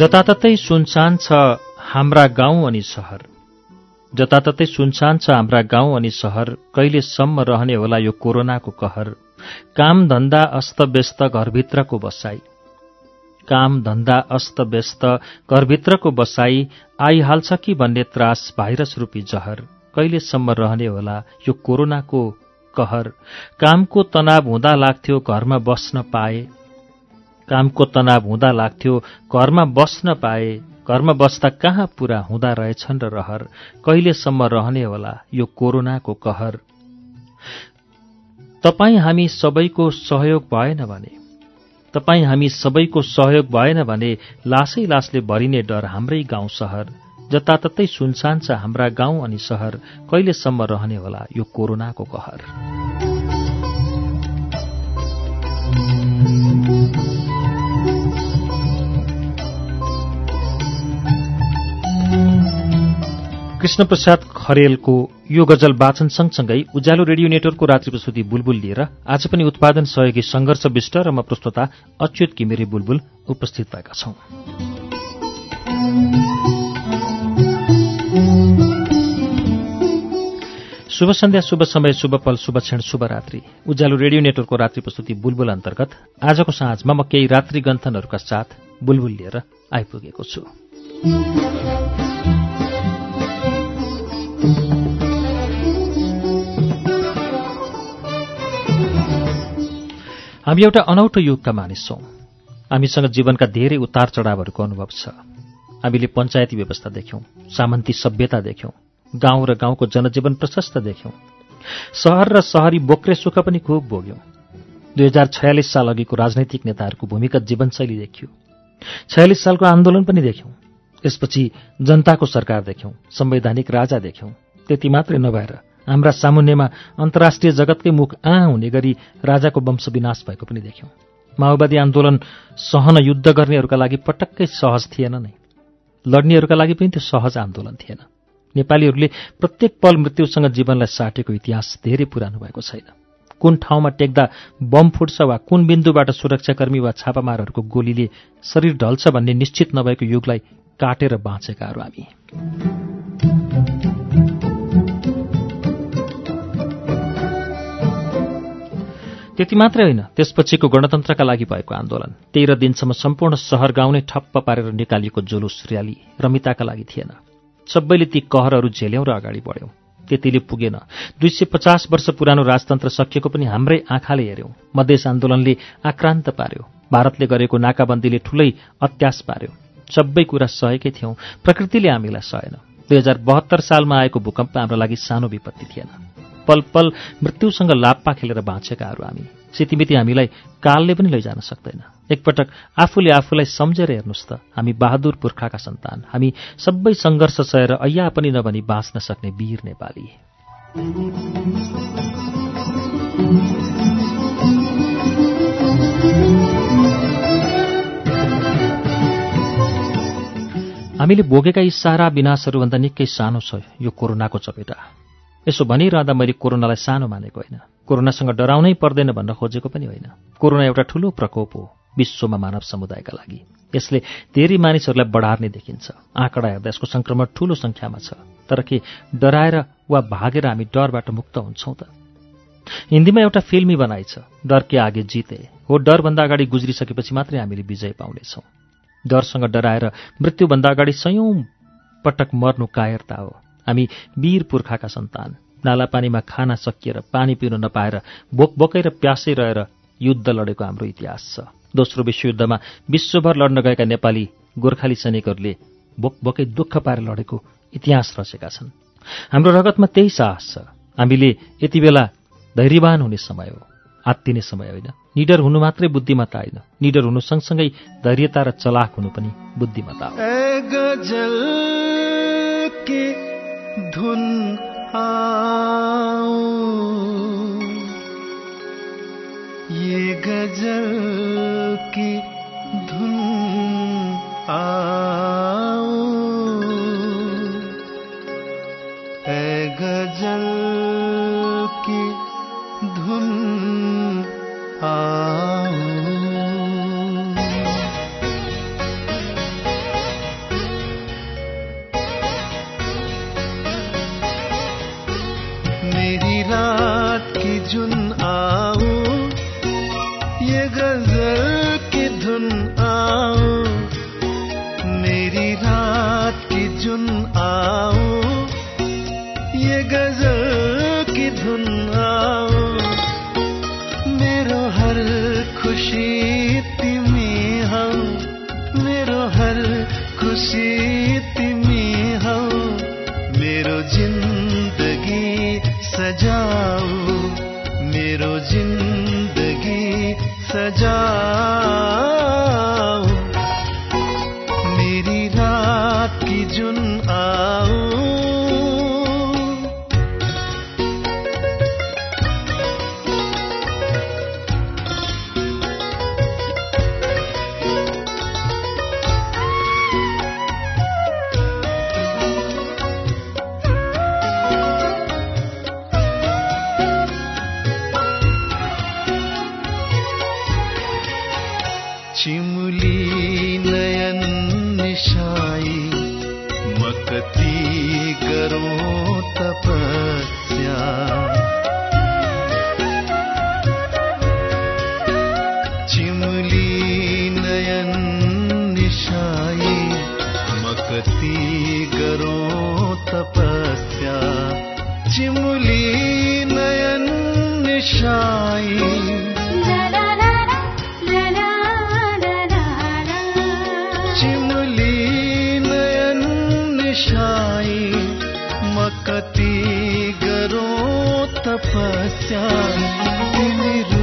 जताततै सुनसान छ हाम्रा गाउँ अनि सहर। जताततै सुनसान छ हाम्रा गाउँ अनि सहर कहिलेसम्म रहने होला यो कोरोनाको कहर? काम धन्दा अस्तव्यस्त घरभित्रको बसाई। काम धन्दा अस्तव्यस्त घरभित्रको बसाई आइहाल्छ कि भन्ने त्रास भाइरस रूपी जहर? कहिलेसम्म रहने होला यो कोरोनाको कहर? कामको तनाव हुँदा लाग्थ्यो घरमा बस्न पाए। कामको तनाव हुँदा लाग्थ्यो घरमा बस्न पाए घरमा बस्दा कहाँ पूरा हुँदा रहेछन् र रहर? कहिलेसम्म रहने होला यो कोरोनाको कहर? तपाईँ हामी सबैको सहयोग भएन भने तपाईँ हामी सबैको सहयोग भएन भने लासै लासले भरिने डर हाम्रै गाउँ सहर जताततै सुनसान छ हाम्रा गाउँ अनि सहर कहिलेसम्म रहने होला यो कोरोनाको कहर? कृष्णप्रसाद खरेलको यो गजल वाचन सँगसँगै उज्यालो रेडियो नेटवर्कको रात्रि प्रस्तुति बुलबुल लिएर आज पनि उत्पादन सहयोगी संघर्ष विष्ट र म प्रस्तुता अच्युत किमिरे बुलबुल उपस्थित भएका छौं। शुभ सन्ध्या शुभ समय शुभ पल शुभ क्षण शुभ रात्रि। उज्यालो रेडियो नेटवर्कको रात्रि प्रस्तुति बुलबुल अन्तर्गत आजको साँझमा म केही रात्रि गन्थनहरूका साथ बुलबुल लिएर आइपुगेको छु। हामी एउटा अनौठो युगका मानिस छौँ हामीसँग जीवनका धेरै उतार चढावहरूको अनुभव छ। हामीले पञ्चायती व्यवस्था देख्यौँ सामन्ती सभ्यता देख्यौँ गाउँ र गाउँको जनजीवन प्रशस्त देख्यौँ। सहर र सहरी बोक्रे सुख पनि खुब भोग्यौँ। दुई हजार छयालिस साल अघिको राजनैतिक नेताहरूको भूमिगत जीवनशैली देखियो। छयालिस सालको आन्दोलन पनि देख्यौँ। त्यसपछि जनताको सरकार देख्यौँ संवैधानिक राजा देख्यौँ त्यति मात्रै नभएर हाम्रा सामुन्यमा अन्तर्राष्ट्रिय जगतकै मुख आ हुने गरी राजाको वंश विनाश भएको पनि देख्यौँ। माओवादी आन्दोलन सहन युद्ध गर्नेहरूका लागि पटक्कै सहज थिएन नै। लड्नेहरूका लागि पनि त्यो सहज आन्दोलन थिएन। नेपालीहरूले प्रत्येक पल मृत्युसँग जीवनलाई साटेको इतिहास धेरै पुरानो भएको छैन। कुन ठाउँमा टेक्दा बम फुट्छ वा कुन बिन्दुबाट सुरक्षाकर्मी वा छापामारहरूको गोलीले शरीर ढल्छ भन्ने निश्चित नभएको युगलाई काटेर बाँचेकाहरू हामी। त्यति मात्रै होइन त्यसपछिको गणतन्त्रका लागि भएको आन्दोलन। तेह्र दिनसम्म सम्पूर्ण सहर गाउँ नै ठप्प पारेर निकालिएको जुलुस र्याली रमिताका लागि थिएन। सबैले ती कहरहरू झेल्यौँ र अगाडि बढ्यौँ। त्यतिले पुगेन। दुई सय पचास वर्ष पुरानो राजतन्त्र सकिएको पनि हाम्रै आँखाले हेऱ्यौँ। मधेस आन्दोलनले आक्रान्त पार्यो। भारतले गरेको नाकाबन्दीले ठूलै अत्यास पार्यो। सबै कुरा सहेकै थियौँ। प्रकृतिले हामीलाई सहेन। दुई हजार बहत्तर सालमा आएको भूकम्प हाम्रो लागि सानो विपत्ति थिएन। पल पल मृत्युसँग लाप्पा खेलेर बाँचेकाहरू हामी। सितिमिति हामीलाई कालले पनि लैजान सक्दैन। एकपटक आफूले आफूलाई सम्झेर हेर्नुहोस् त हामी बहादुर पुर्खाका सन्तान। हामी सबै सङ्घर्ष सहेर ऐया पनि नभनी बाँच्न सक्ने वीर नेपाली। हामीले भोगेका यी सारा विनाशहरूभन्दा निकै सानो छ यो कोरोनाको चपेटा। यसो भनिरहँदा मैले कोरोनालाई सानो मानेको होइन। कोरोनासँग डराउनै पर्दैन भन्न खोजेको पनि होइन। कोरोना एउटा ठूलो प्रकोप हो विश्वमा मानव समुदायका लागि। यसले धेरै मानिसहरूलाई बढार्ने देखिन्छ। आँकडा हेर्दा यसको संक्रमण ठूलो संख्यामा छ। तर के डराएर वा भागेर हामी डरबाट मुक्त हुन्छौँ त? हिन्दीमा एउटा फिल्मी बनाइ छ डर के आगे जिते। हो डरभन्दा अगाडि गुज्रिसकेपछि मात्रै हामीले विजय पाउनेछौँ। डरसँग डराएर मृत्युभन्दा अगाडि सयौं पटक मर्नु कायरता हो। हामी वीर पुर्खाका सन्तान। नालापानीमा खाना सकिएर पानी पिउन नपाएर बोकबोकै र प्यासै रहेर युद्ध लडेको हाम्रो इतिहास छ। दोस्रो विश्वयुद्धमा विश्वभर लड्न गएका नेपाली गोर्खाली सैनिकहरूले बोकबोकै दुःख पाएर लडेको इतिहास रचेका छन्। हाम्रो रगतमा त्यही साहस छ। हामीले यति बेला धैर्यवान हुने समय हो। आत्तिने समय होइन। निडर हुनु मात्रै बुद्धिमत्ता होइन। निडर हुनु सँगसँगै धैर्यता र चलाक हुनु पनि बुद्धिमत्ता हो। धुन आओ ये गज़ल की धुन आओ ए गज़ल की धुन आ तिमी हौ मेरो जिन्दगी सजाऊ मेरो जिन्दगी सजाऊ तपस्या तिम्रो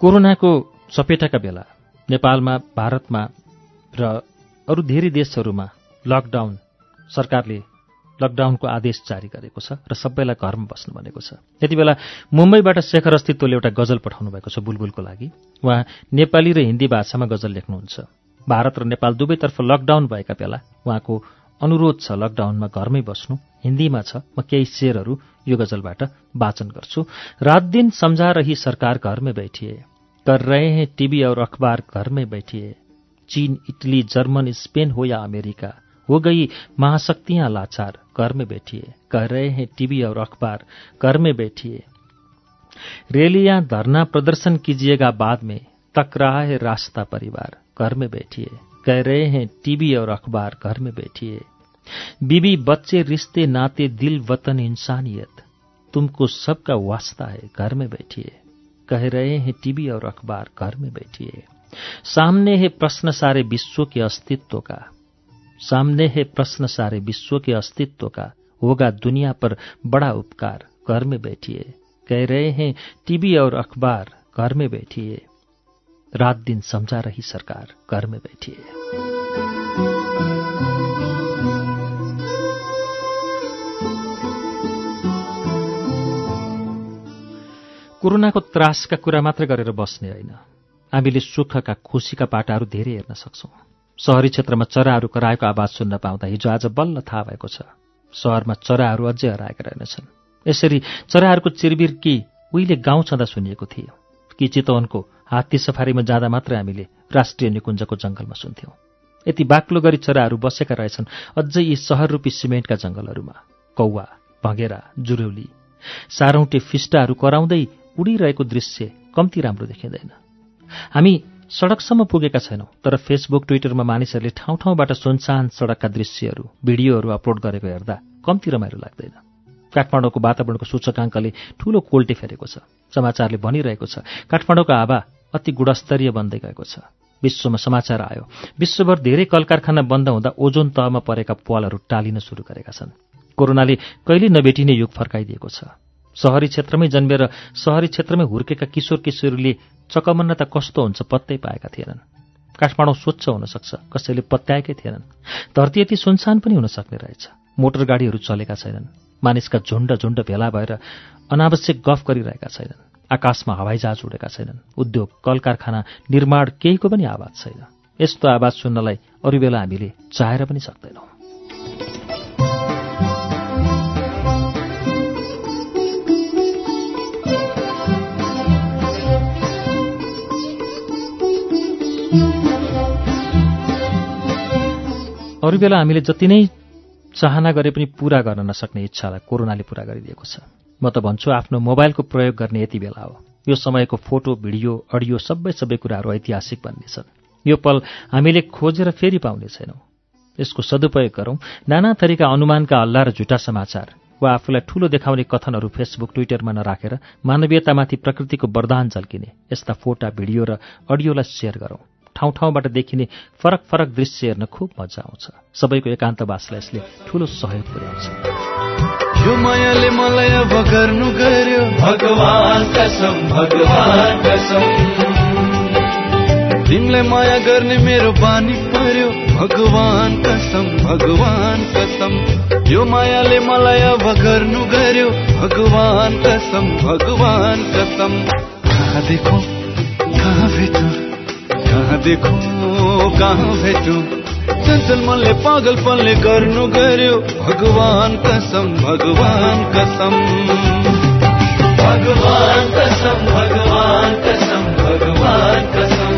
कोरोनाको चपेटाका बेला नेपालमा भारतमा र अरू धेरै देशहरूमा लकडाउन सरकारले लकडाउनको आदेश जारी गरेको छ र सबैलाई घरमा बस्नु भनेको छ। यति बेला मुम्बईबाट शेखर अस्तित्वले एउटा गजल पठाउनु भएको छ बुलबुलको लागि। उहाँ नेपाली र हिन्दी भाषामा गजल लेख्नुहुन्छ। भारत र नेपाल दुवैतर्फ लकडाउन भएका बेला उहाँको अनुरोध छ लकडाउनमा घरमै बस्नु हिन्दीमा छ म केही शेरहरू यो गजलबाट वाचन गर्छु। रात दिन सम्झा रही सरकार घरमै बैठिए। कर रहे हैं टीवी और अखबार घर में बैठिए। चीन, इटली, जर्मन, स्पेन हो या अमेरिका, हो गई महाशक्तियाँ लाचार घर में बैठिए। कह रहे हैं टीवी और अखबार घर में बैठिए। रैलियाँ, धरना प्रदर्शन कीजिएगा बाद में। तक रहा है रास्ता परिवार घर में बैठिए। कह रहे हैं टीवी और अखबार घर में बैठिए। बीबी, बच्चे, रिश्ते, नाते, दिल, वतन, इंसानियत, तुमको सबका वास्ता है, घर में बैठिए। कह रहे हैं टीवी और अखबार, घर में बैठिए। सामने है प्रश्न सारे विश्व के अस्तित्व का। सामने है प्रश्न सारे विश्व के अस्तित्व का। होगा दुनिया पर बड़ा उपकार, घर में बैठिए। कह रहे हैं टीवी और अखबार, घर में बैठिए। रात दिन समझा रही सरकार, घर में बैठिए। कोरोनाको त्रासका कुरा मात्र गरेर बस्ने होइन। हामीले सुखका खुसीका पाटाहरू धेरै हेर्न सक्छौं। शहरी क्षेत्रमा चराहरू कराएको आवाज सुन्न पाउँदा हिजो आज बल्ल थाहा भएको छ। सहरमा चराहरू अझै हराएका रहेनछन्। यसरी चराहरूको चिरबिर कि उहिले गाउँ छँदा सुनिएको थियो। कि चितवनको हात्ती सफारीमा जाँदा मात्रै हामीले राष्ट्रिय निकुञ्जको जङ्गलमा सुन्थ्यौं। यति बाक्लो गरी चराहरू बसेका रहेछन् अझै यी सहर रूपी सिमेन्टका जङ्गलहरूमा। कौवा भँगेरा जुरुली सारौटे फिस्टाहरू कराउँदै उडिरहेको दृश्य कम्ती राम्रो देखिँदैन। हामी सडकसम्म पुगेका छैनौँ तर फेसबुक ट्विटरमा मानिसहरूले ठाउँ ठाउँबाट सुनसान सडकका दृश्यहरू भिडियोहरू अपलोड गरेको हेर्दा कम्ती रमाइलो लाग्दैन। काठमाडौँको वातावरणको सूचकाङ्कले ठूलो कोल्टे फेरेको छ। समाचारले भनिरहेको छ काठमाडौँको हावा अति गुणस्तरीय बन्दै गएको छ। विश्वमा समाचार आयो विश्वभर धेरै कल कारखाना बन्द हुँदा ओजोन तहमा परेका पालहरू टालिन सुरु गरेका छन्। कोरोनाले कहिले नभेटिने युग फर्काइदिएको छ। सहरी क्षेत्रमै जन्मेर सहरी क्षेत्रमै हुर्केका किशोर किशोरीले चकमन्न त कस्तो हुन्छ पत्तै पाएका थिएनन्। काठमाडौँ स्वच्छ हुन सक्छ कसैले पत्याएकै थिएनन्। धरती यति सुनसान पनि हुन सक्ने रहेछ। मोटर गाडीहरू चलेका छैनन्। मानिसका झुण्ड झुण्ड भेला भएर अनावश्यक गफ गरिरहेका छैनन्। आकाशमा हवाईजहाज उडेका छैनन्। उद्योग कल कारखाना निर्माण केहीको पनि आवाज छैन। यस्तो आवाज सुन्नलाई अरू बेला हामीले चाहेर पनि सक्दैनौँ। अरू बेला हामीले जति नै चाहना गरे पनि पूरा गर्न नसक्ने इच्छालाई कोरोनाले पूरा गरिदिएको छ। म त भन्छु आफ्नो मोबाइलको प्रयोग गर्ने यति बेला हो। यो समयको फोटो भिडियो अडियो सबै सबै कुराहरू ऐतिहासिक बन्नेछन्। यो पल हामीले खोजेर फेरि पाउने छैनौँ। यसको सदुपयोग गरौँ। नाना थरीका अनुमानका हल्ला र झुटा समाचार वा आफूलाई ठूलो देखाउने कथनहरू फेसबुक ट्विटरमा नराखेर मानवीयतामाथि प्रकृतिको वरदान झल्किने। यस्ता फोटा भिडियो र अडियोलाई सेयर गरौँ। ठाउँ ठाउँबाट देखिने फरक फरक दृश्य हेर्न खुब मजा आउँछ। सबैको एकान्तवासलाई यसले ठूलो सहयोग पुर्याउँछ। यो मायाले मलाई अब गर्नु गर्यो भगवान कसम भगवान कसम। तिमीलाई माया गर्ने मेरो बानी पर्यो। भगवान कसम भगवान कसम। यो मायाले मलाई अब गर्नु गर्यो भगवान कसम भगवान कसम। कहाँ देखो कहाँ भेटो? कहाँ देखो कहाँ भेटो? चञ्चल मनले पागलपनले गर्नु गर्यो। भगवान कसम भगवान कसम। भगवान कसम भगवान कसम भगवान कसम।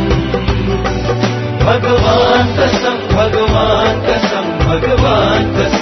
भगवान कसम भगवान कसम भगवान कसम।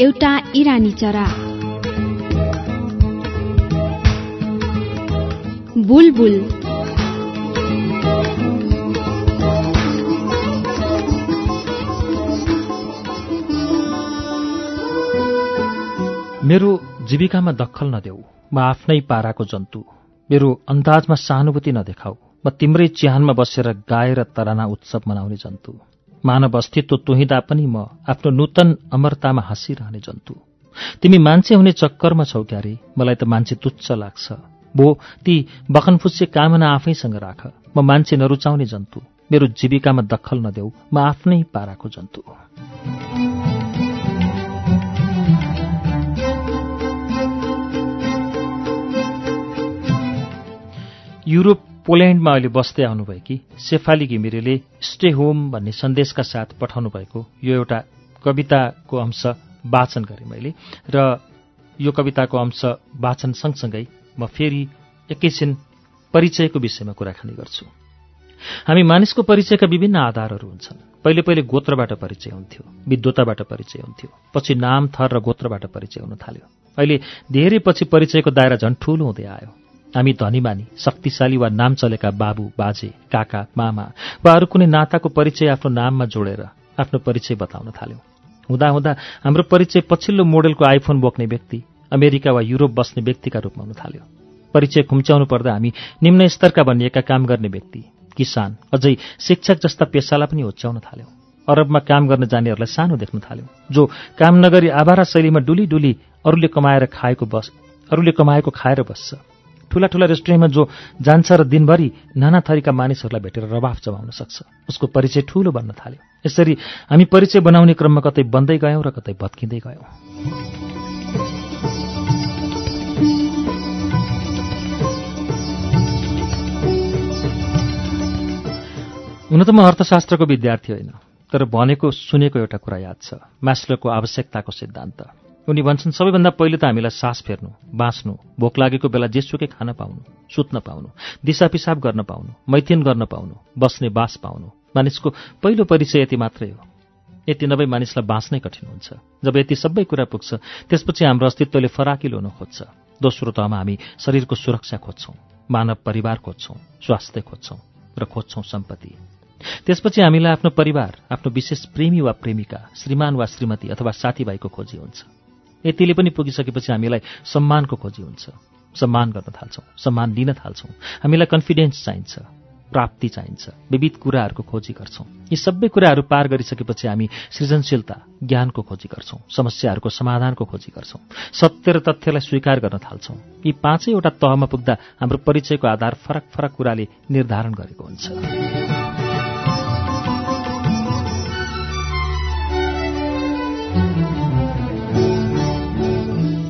एउटा इरानी चरा। बुलबुल। मेरो जीविकामा दखल नदेऊ। म आफ्नै पाराको जन्तु। मेरो अन्दाजमा सहानुभूति नदेखाऊ। म तिम्रै चिहानमा बसेर गाएर तराना उत्सव मनाउने जन्तु। मानव अस्तित्व तुहिँदा पनि म आफ्नो नूतन अमरतामा हाँसिरहने जन्तु। तिमी मान्छे हुने चक्करमा छौ क्यारे मलाई त मान्छे तुच्छ लाग्छ। बो ती बखनफुच्चे कामना आफैसँग राख। म मान्छे नरुचाउने जन्तु। मेरो जीविकामा दखल नदेऊ। म आफ्नै पाराको जन्तु। युरोप पोल्यान्डमा अहिले बस्दै आउनुभएकी सेफाली घिमिरेले स्टे होम भन्ने सन्देशका साथ पठाउनु भएको यो एउटा कविताको अंश वाचन गरेँ मैले र यो कविताको अंश वाचन सँगसँगै म फेरि एकैछिन परिचयको विषयमा कुराकानी गर्छु। हामी मानिसको परिचयका विभिन्न आधारहरू हुन्छन्। पहिले पहिले गोत्रबाट परिचय हुन्थ्यो विद्वताबाट परिचय हुन्थ्यो पछि नाम थर र गोत्रबाट परिचय हुन थाल्यो। अहिले धेरै पछि परिचयको दायरा झन् ठूलो हुँदै आयो। हामी धनीमानी शक्तिशाली वा नाम चलेका बाबु बाजे काका मामा वा अरू कुनै नाताको परिचय आफ्नो नाममा जोडेर आफ्नो परिचय बताउन थाल्यौं। हुँदा हुँदा हाम्रो परिचय पछिल्लो मोडेलको आइफोन बोक्ने व्यक्ति अमेरिका वा युरोप बस्ने व्यक्तिका रूपमा हुन थाल्यो। परिचय खुम्च्याउनु पर्दा हामी निम्न स्तरका भनिएका काम गर्ने व्यक्ति किसान अझै शिक्षक जस्ता पेसालाई पनि होच्याउन थाल्यौं। अरबमा काम गर्न जानेहरूलाई सानो देख्न थाल्यौं जो काम नगरी आभारा शैलीमा डुली डुली अरूले कमाएर खाएको बस अरूले कमाएको खाएर बस्छ। ठूला ठूला रेस्टुरेन्टमा जो जान्छ र दिनभरि नाना थरीका मानिसहरूलाई भेटेर रवाफ जमाउन सक्छ। उसको परिचय ठूलो बन्न थाल्यो। यसरी हामी परिचय बनाउने क्रममा कतै बन्दै गयौं र कतै भत्किँदै गयौं। हुन त म अर्थशास्त्रको विद्यार्थी होइन तर भनेको सुनेको एउटा कुरा याद छ म्यास्लोको आवश्यकताको सिद्धान्त। उनी भन्छन् सबैभन्दा पहिले त हामीलाई सास फेर्नु बाँच्नु भोक लागेको बेला जेसुकै खान पाउनु सुत्न पाउनु दिशा पिसाब गर्न पाउनु मैथिन गर्न पाउनु बस्ने बास पाउनु मानिसको पहिलो परिचय यति मात्रै हो। यति नभए मानिसलाई बाँच्नै कठिन हुन्छ। जब यति सबै कुरा पुग्छ त्यसपछि हाम्रो अस्तित्वले फराकिलो हुन खोज्छ। दोस्रो तहमा हामी शरीरको सुरक्षा खोज्छौँ मानव परिवार खोज्छौँ स्वास्थ्य खोज्छौँ र खोज्छौँ सम्पत्ति। त्यसपछि हामीलाई आफ्नो परिवार आफ्नो विशेष प्रेमी वा प्रेमिका श्रीमान वा श्रीमती अथवा साथीभाइको खोजी हुन्छ। यतिले पनि पुगिसकेपछि हामीलाई सम्मानको खोजी हुन्छ। सम्मान गर्न थाल्छौँ सम्मान लिन थाल्छौँ। हामीलाई कन्फिडेन्स चाहिन्छ प्राप्ति चाहिन्छ विविध कुराहरूको खोजी गर्छौँ। यी सबै कुराहरू पार गरिसकेपछि हामी सृजनशीलता ज्ञानको खोजी गर्छौँ समस्याहरूको समाधानको खोजी गर्छौँ। सत्य र तथ्यलाई स्वीकार गर्न थाल्छौँ। यी पाँचैवटा तहमा पुग्दा हाम्रो परिचयको आधार फरक फरक कुराले निर्धारण गरेको हुन्छ।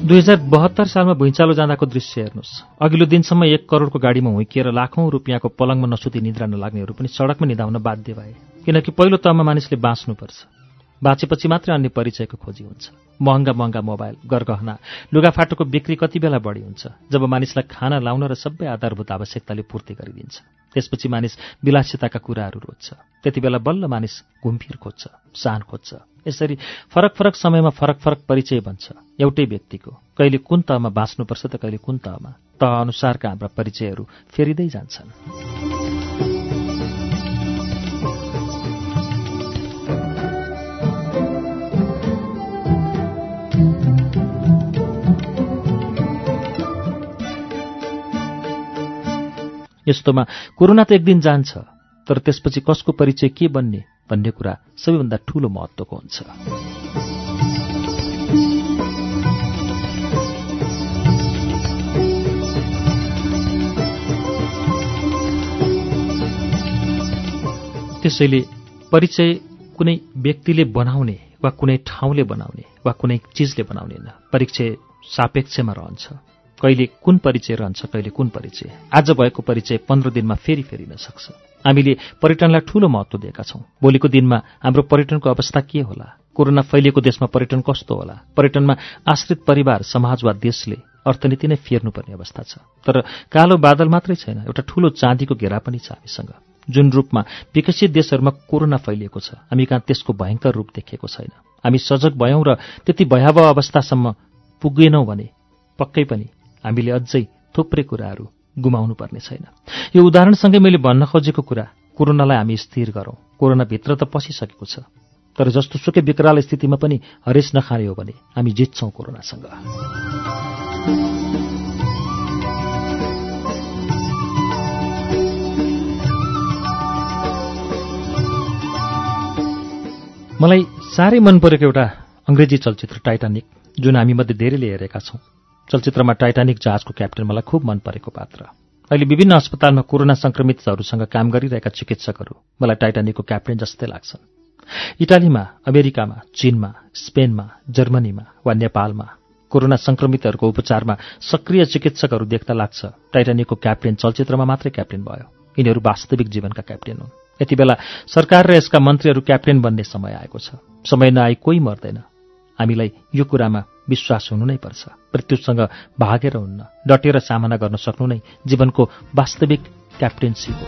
दुई हजार बहत्तर सालमा भुइँचालो जाँदाको दृश्य हेर्नुहोस्। अघिल्लो दिनसम्म एक करोडको गाडीमा हुइकिएर लाखौं रुपियाँको पलङमा नसुती निद्रा नलाग्नेहरू पनि सडकमा निधाउन बाध्य भए। किनकि पहिलो तहमा मानिसले बाँच्नुपर्छ। बाँचेपछि मात्रै अन्य परिचयको खोजी हुन्छ। महँगा महँगा मोबाइल गरगहना लुगाफाटोको बिक्री कति बेला बढी हुन्छ जब मानिसलाई खाना लाउन र सबै आधारभूत आवश्यकताले पूर्ति गरिदिन्छ। त्यसपछि मानिस विलासिताका कुराहरू रोज्छ। त्यति बेला बल्ल मानिस घुमफिर खोज्छ सान खोज्छ। यसरी फरक फरक समयमा फरक फरक परिचय बन्छ। एउटै व्यक्तिको कहिले कुन तहमा बाँच्नुपर्छ त कहिले कुन तहमा तह अनुसारका हाम्रा परिचयहरू फेरिँदै जान्छन्। यस्तोमा कोरोना त एक दिन जान्छ तर त्यसपछि कसको परिचय के बन्ने भन्ने कुरा सबैभन्दा ठूलो महत्त्वको हुन्छ। त्यसैले परिचय कुनै व्यक्तिले बनाउने वा कुनै ठाउँले बनाउने वा कुनै चिजले बनाउने न परिचय सापेक्षमा रहन्छ। कहिले कुन परिचय रहन्छ कहिले कुन परिचय? आज भएको परिचय पन्ध्र दिनमा फेरि फेरिन सक्छ। हामीले पर्यटनलाई ठूलो महत्व दिएका छौँ। भोलिको दिनमा हाम्रो पर्यटनको अवस्था के होला? कोरोना फैलिएको देशमा पर्यटन कस्तो होला? पर्यटनमा आश्रित परिवार समाज वा देशले अर्थनीति नै फेर्नुपर्ने अवस्था छ। तर कालो बादल मात्रै छैन एउटा ठूलो चाँदीको घेरा पनि छ हामीसँग। जुन रूपमा विकसित देशहरूमा कोरोना फैलिएको छ हामी कहाँ त्यसको भयङ्कर रूप देखिएको छैन। हामी सजग भयौँ र त्यति भयावह अवस्थासम्म पुगेनौँ भने पक्कै पनि हामीले अझै थुप्रै कुराहरू गुमाउनु पर्ने छैन। यो उदाहरणसँगै मैले भन्न खोजेको कुरा कोरोनालाई हामी स्थिर गरौँ। कोरोनाभित्र त पसिसकेको छ। तर जस्तो सुकै विकराल स्थितिमा पनि हरेस नखाने हो भने हामी जित्छौँ कोरोनासँग। मलाई साह्रै मन परेको एउटा अङ्ग्रेजी चलचित्र टाइटानिक जुन हामीमध्ये धेरैले हेरेका छौँ। चलचित्रमा टाइटानिक जहाजको क्याप्टेन मलाई खुब मन परेको पात्र। अहिले विभिन्न अस्पतालमा कोरोना संक्रमितहरूसँग काम गरिरहेका चिकित्सकहरू मलाई टाइटानिकको क्याप्टेन जस्तै लाग्छन्। इटालीमा अमेरिकामा चीनमा स्पेनमा जर्मनीमा वा नेपालमा कोरोना संक्रमितहरूको उपचारमा सक्रिय चिकित्सकहरू देख्दा लाग्छ। टाइटानिकको क्याप्टेन चलचित्रमा मात्रै क्याप्टेन भयो। यिनीहरू वास्तविक जीवनका क्याप्टेन हुन्। यति बेला सरकार र यसका मन्त्रीहरू क्याप्टेन बन्ने समय आएको छ। समय नआई कोही मर्दैन। हामीलाई यो कुरामा विश्वास हुनु नै पर्छ। मृत्युसँग भागेर हुन्न डटेर सामना गर्न सक्नु नै जीवनको वास्तविक क्याप्टेन्सी हो।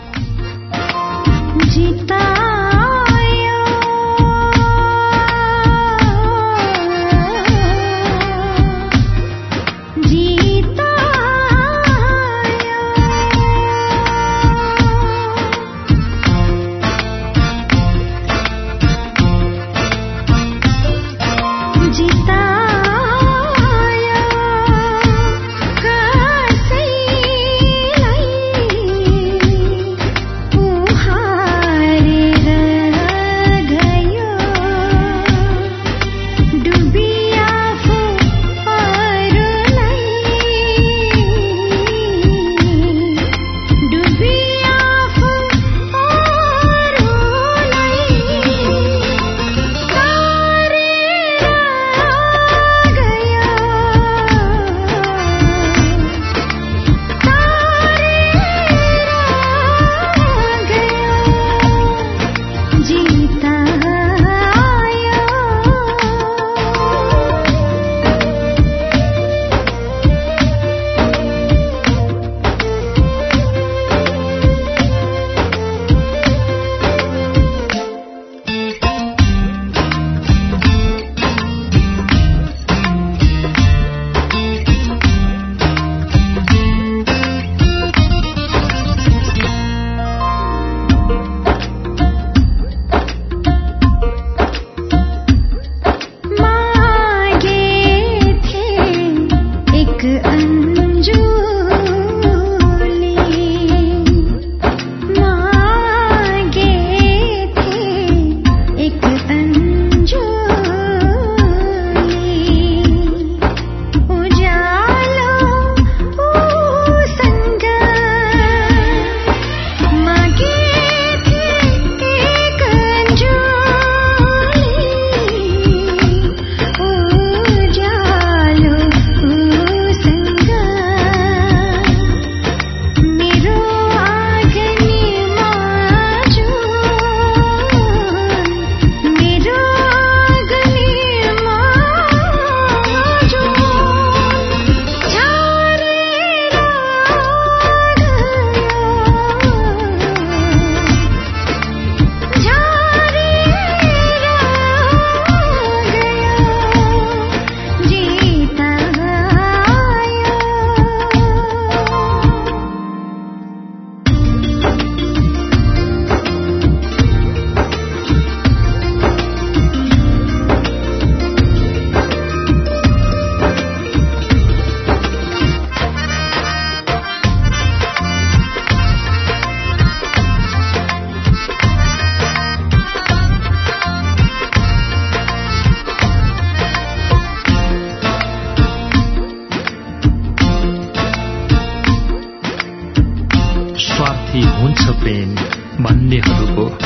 स्वार्थी हुन्छ प्रेम भन्नेहरूको।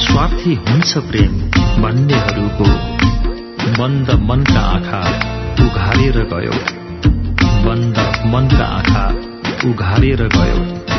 स्वार्थी हुन्छ प्रेम भन्नेहरूको। बन्द मनका आँखा उघारेर गयो। बन्द मनका आँखा उघारेर गयो।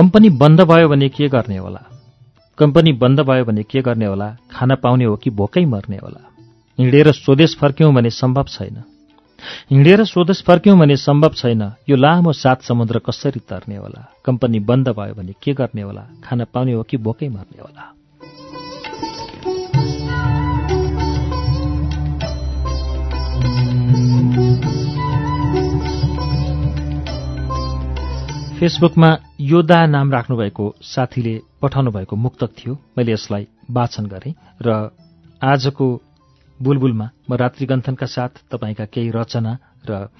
कम्पनी बन्द भयो भने के गर्ने होला? कम्पनी बन्द भयो भने के गर्ने होला? खान पाउने हो कि भोकै मर्ने होला? हिँडेर स्वदेश फर्क्यौँ भने सम्भव छैन। हिँडेर स्वदेश फर्क्यौँ भने सम्भव छैन। यो लामो सात समुद्र कसरी तर्ने होला? कम्पनी बन्द भयो भने के गर्ने होला? खान पाउने हो कि भोकै मर्ने होला? फेसबुकमा योदा नाम राख्नुभएको साथीले पठाउनु भएको मुक्तक थियो। मैले यसलाई वाचन गरेँ र आजको बुलबुलमा म रात्रिगन्थनका साथ तपाईँका केही रचना र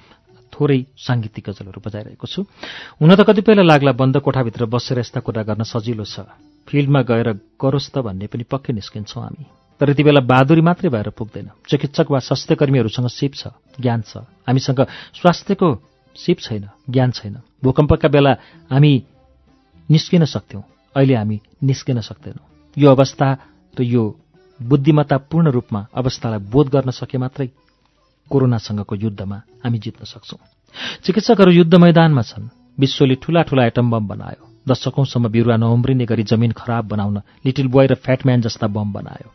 थोरै साङ्गीतिक गजलहरू बजाइरहेको छु। हुन त कतिपयलाई लाग्ला बन्द कोठाभित्र बसेर यस्ता कुरा गर्न सजिलो छ। फिल्डमा गएर गरोस् त भन्ने पनि पक्कै निस्किन्छौँ हामी। तर यति बेला बहादुरी मात्रै भएर पुग्दैन। चिकित्सक वा स्वास्थ्यकर्मीहरूसँग सिप छ ज्ञान छ। हामीसँग स्वास्थ्यको सिप छैन ज्ञान छैन। भूकम्पका बेला हामी निस्किन सक्थ्यौँ। अहिले हामी निस्किन सक्दैनौँ। यो अवस्था र यो बुद्धिमत्तापूर्ण रूपमा अवस्थालाई बोध गर्न सके मात्रै कोरोनासँगको युद्धमा हामी जित्न सक्छौँ। चिकित्सकहरू युद्ध मैदानमा छन्। विश्वले ठूला ठूला एटम बम बनायो। दशकौंसम्म बिरुवा नउम्रिने गरी जमिन खराब बनाउन लिटिल बोय र फ्याटम्यान जस्ता बम बनायो।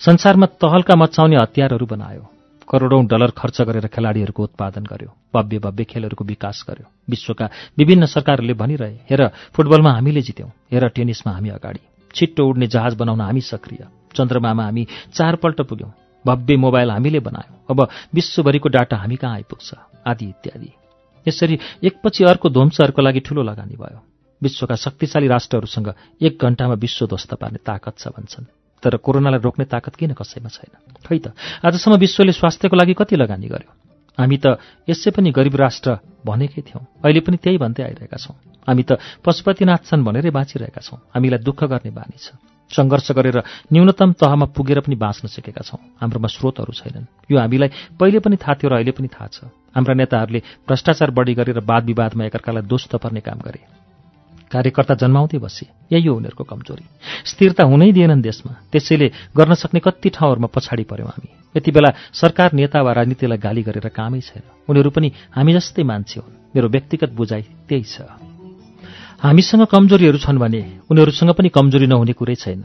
संसारमा तहल्का मचाउने हतियारहरू बनायो। करोडौं डलर खर्च गरेर खेलाडीहरूको उत्पादन गर्यो भव्य भव्य खेलहरूको विकास गर्यो। विश्वका विभिन्न सरकारहरूले भनिरहे हेर फुटबलमा हामीले जित्यौं हेर टेनिसमा हामी अगाडि। छिट्टो उड्ने जहाज बनाउन हामी सक्रिय चन्द्रमामा हामी चारपल्ट पुग्यौं भव्य मोबाइल हामीले बनायौं अब विश्वभरिको डाटा हामी कहाँ आइपुग्छ? आदि इत्यादि। यसरी एकपछि अर्को ध्वंसहरूको लागि ठूलो लगानी भयो। विश्वका शक्तिशाली राष्ट्रहरूसँग एक घण्टामा विश्व ध्वस्त पार्ने ताकत छ भन्छन्। तर कोरोनालाई रोक्ने ताकत किन कसैमा छैन? खै त आजसम्म विश्वले स्वास्थ्यको लागि कति लगानी गर्यो? हामी त यसै पनि गरिब राष्ट्र भनेकै थियौं। अहिले पनि त्यही भन्दै आइरहेका छौं। हामी त पशुपतिनाथ छन् भनेरै बाँचिरहेका छौं। हामीलाई दुःख गर्ने बानी छ। सङ्घर्ष गरेर न्यूनतम तहमा पुगेर पनि बाँच्न सकेका छौं। हाम्रोमा स्रोतहरू छैनन्। यो हामीलाई पहिले पनि थाहा थियो र अहिले पनि थाहा छ। हाम्रा नेताहरूले भ्रष्टाचार बढी गरेर वाद विवादमा एकअर्कालाई दोष थपर्ने काम गरे। कार्यकर्ता जन्माउँदै बसे यही हो उनीहरूको कमजोरी। स्थिरता हुनै दिएनन् देशमा। त्यसैले गर्न सक्ने कति ठाउँहरूमा पछाडि पर्यौँ हामी। यति बेला सरकार नेता वा राजनीतिलाई गाली गरेर कामै छैन। उनीहरू पनि हामी जस्तै मान्छे हुन्। मेरो व्यक्तिगत बुझाइ त्यही छ। हामीसँग कमजोरीहरू छन् भने उनीहरूसँग पनि कमजोरी नहुने कुरै छैन।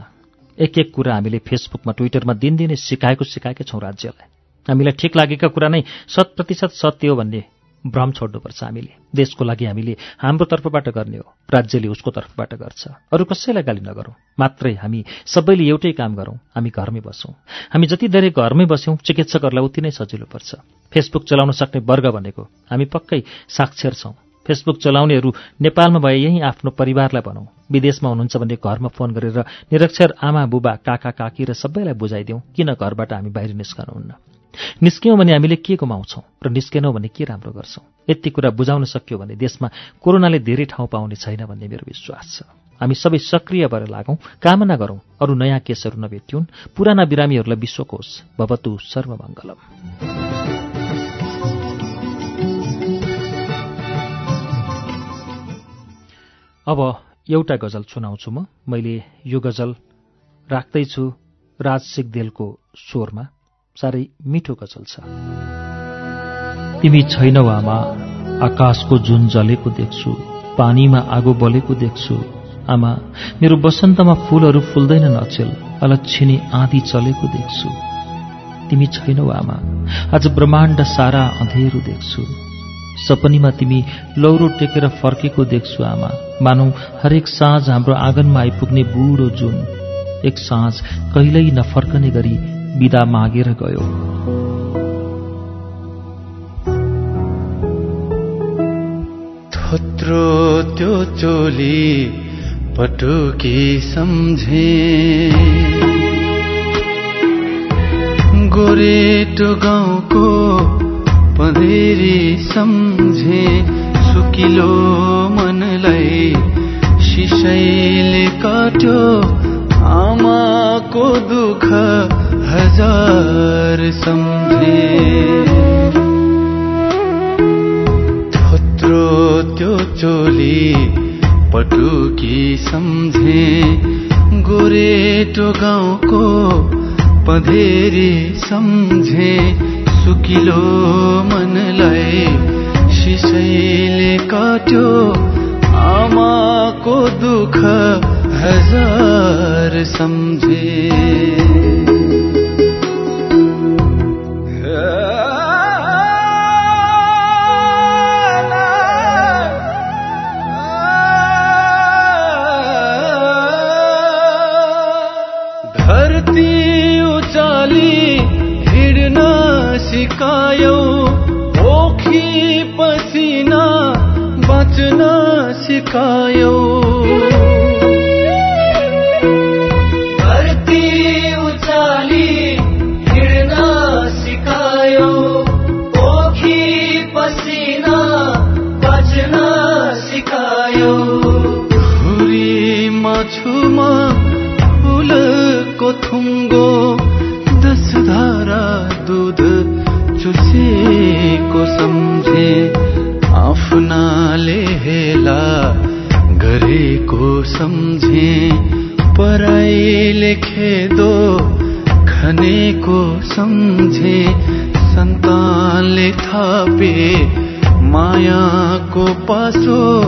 एक एक कुरा हामीले फेसबुकमा ट्विटरमा दिनदिनै सिकाएको सिकाएकै छौँ राज्यलाई। हामीलाई ठिक लागेका कुरा नै शत प्रतिशत सत्य हो भन्ने भ्रम छोड्नुपर्छ हामीले। देशको लागि हामीले हाम्रो तर्फबाट गर्ने हो। राज्यले उसको तर्फबाट गर्छ। अरू कसैलाई गाली नगरौँ। मात्रै हामी सबैले एउटै काम गरौँ। हामी घरमै बसौँ। हामी जति धेरै घरमै बस्यौँ चिकित्सकहरूलाई उति नै सजिलो पर्छ फेसबुक चलाउन सक्ने वर्ग भनेको हामी पक्कै साक्षर छौँ। फेसबुक चलाउनेहरू नेपालमा भए यहीँ आफ्नो परिवारलाई भनौँ। विदेशमा हुनुहुन्छ भने घरमा फोन गरेर निरक्षर आमा बुबा काका काकी र सबैलाई बुझाइदिउँ किन घरबाट हामी बाहिर निस्कनुहुन्न। निस्क्यौँ भने हामीले के गुमाउँछौँ र निस्केनौँ भने के राम्रो गर्छौँ? यति कुरा बुझाउन सक्यो भने देशमा कोरोनाले धेरै ठाउँ पाउने छैन भन्ने मेरो विश्वास छ। हामी सबै सक्रिय भएर लागौँ कामना गरौँ अरू नयाँ केसहरू नभेट्यौन्। पुराना बिरामीहरूलाई विश्वकोश भवतु सर्वमङ्गलम। अब एउटा गजल सुनाउँछु म। मैले यो गजल राख्दैछु राज सिगदेलको स्वरमा। साह्रै मिठो गजल छ। तिमी छैनौ आमा आकाशको जुन जलेको देख्छु पानीमा आगो बलेको देख्छु। आमा मेरो बसन्तमा फूलहरू फुल्दैनन् अचेल अलक्षिनी आँधी चलेको देख्छु। तिमी छैनौ आमा आज ब्रह्माण्ड सारा अँधेरो देख्छु। सपनीमा तिमी लौरो टेकेर फर्केको देख्छु आमा। मानौ हरेक साँझ हाम्रो आँगनमा आइपुग्ने बुढो जुन एक साँझ कहिल्यै नफर्कने गरी विदा मागेर गयो। थोत्रो त्यो चोली पटुकी सम्झे। गोरेटो गाउँको पँधेरी सम्झे। सुकिलो मनलाई सिसैले काट्यो आमाको दुःख हजार सम्झे। थोत्रो त्यो चोली पटुकी सम्झे। गोरेटो गाउँको पँधेरी सम्झे। सुकिलो मनलाई सिसैले काट्यो। आमाको दुःख हजार सम्झे। सम्झे पराईले खेदो खनेको सम्झे। सन्तानले थापे मायाको पासो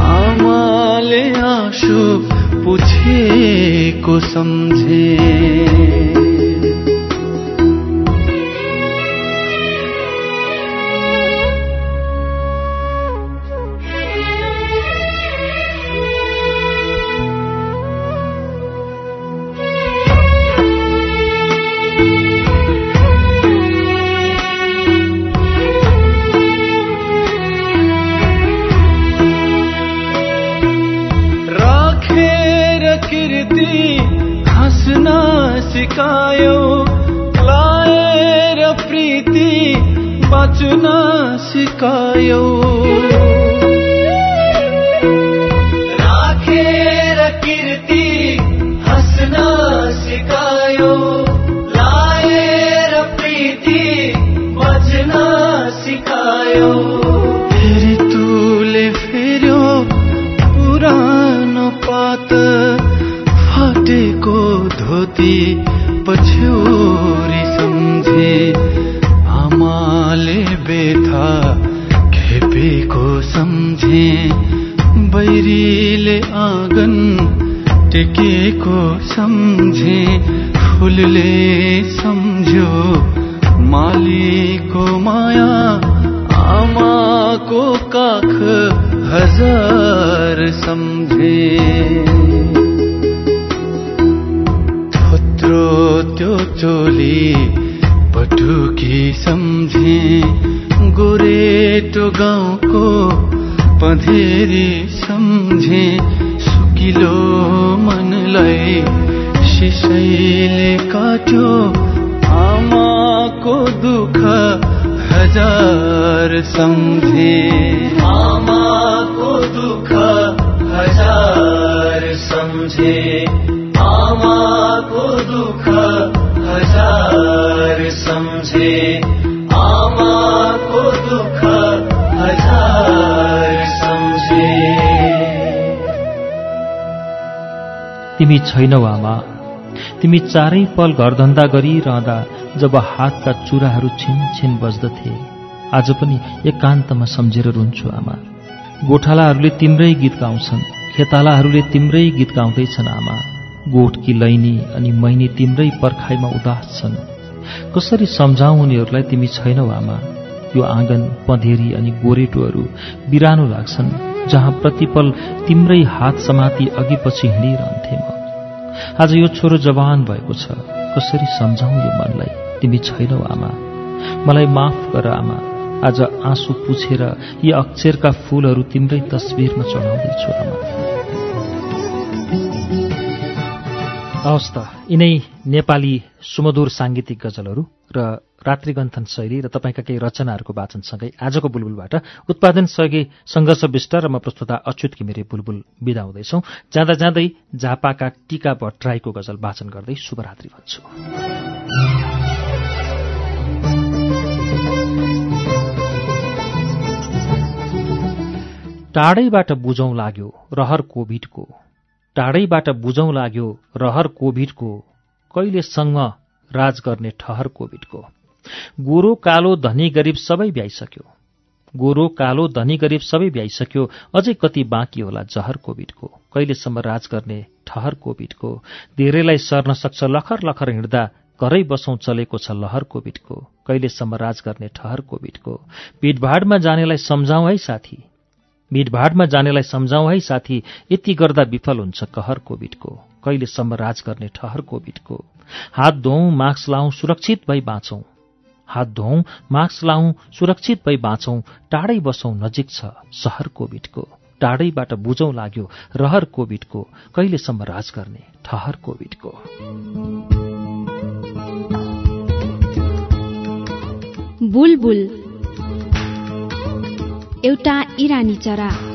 आमाले आँसु पुछेको सम्झे। सिकायो फेरि तुले फेर्यो पुरानो पात फाटेको धोती पछ्यौरी सम्झे आमाले बेथा खेपेको सम्झे बैरीले आँगन टेकेको सम्झे फुलले सम्झ्यो मालीको माया आमाको काख हजार सम्झे। थोत्रो त्यो चोली पटुकी सम्झे। गोरेटो गाउँको पँधेरी सम्झे। सुकिलो मनलाई सिसैले काट्यो। आमाको दुःख हजार सम्झे। आमाको दुःख हजार सम्झे। आमाको दुःख हजार सम्झे। आमाको दुःख हजार सम्झे। तिमी छैनौ आमा। तिमी चारै पल घरधन्दा गरिरहँदा जब हातका चुराहरू छिनछिन बज्दथे आज पनि एकान्तमा सम्झेर रुन्छु आमा। गोठालाहरूले तिम्रै गीत गाउँछन् खेतालाहरूले तिम्रै गीत गाउँदैछन् आमा। गोठकी लैनी अनि मैनी तिम्रै पर्खाइमा उदास छन्। कसरी सम्झाउ उनीहरूलाई तिमी छैनौ आमा। यो आँगन पँधेरी अनि गोरेटोहरू बिरानो लाग्छन् जहाँ प्रतिपल तिम्रै हात समाती अघि पछि हिँडिरहन्थे म। आज यो छोरो जवान भएको छ। कसरी सम्झाउ यो मनलाई? तिमी छैनौ आमा। मलाई माफ गर आमा। आज आँसु पुछेर यी अक्षरका फूलहरू तिम्रै तस्विरमा चढाउँदैछु आमा हवस् त। यिनै नेपाली सुमधुर साङ्गीतिक गजलहरू र रात्रिगन्थन शैली र तपाईँका केही रचनाहरूको वाचनसँगै आजको बुलबुलबाट उत्पादन सहयोगी सङ्घर्ष विष्ट र म प्रस्तुता अच्युत घिमिरे बुलबुल बिदा हुँदैछौ। जाँदा जाँदै झापाका टीका भट्टराईको गजल वाचन गर्दै शुभरात्रि भन्छु। टाढैबाट बुझौँ लाग्यो रहर कोभिडको। टाढैबाट बुझौँ लाग्यो रहर कोभिडको। कहिलेसँग राज गर्ने ठहर कोभिडको। गोरो कालो धनी गरिब सबै भ्याइसक्यो गोरो कालो धनी गरिब सबै भ्याइसक्यो अझै कति बाँकी होला जहर कोभिडको। कहिलेसम्म राज गर्ने ठहर कोभिडको। धेरैलाई सर्न सक्छ लखर लखर हिँड्दा। घरै बसौँ चलेको छ लहर कोभिडको। कहिलेसम्म राज गर्ने ठहर कोभिडको। भिडभाडमा जानेलाई सम्झाउँ है साथी। भिडभाडमा जानेलाई सम्झाउँ है साथी। यति गर्दा विफल हुन्छ कहर कोभिडको। कहिलेसम्म राज गर्ने ठहर कोभिडको। हात धोऊ मास्क लाउँ सुरक्षित भई बाँचौँ। हात धोऊ मास्क लाउँ सुरक्षित भई बाँचौँ टाढै बसौँ नजिक छ सहर कोभिडको टाढैबाट बुझौँ लाग्यो रहर कोभिडको कहिलेसम्म राज गर्ने ठहर कोभिडको एउटा इरानी चरा।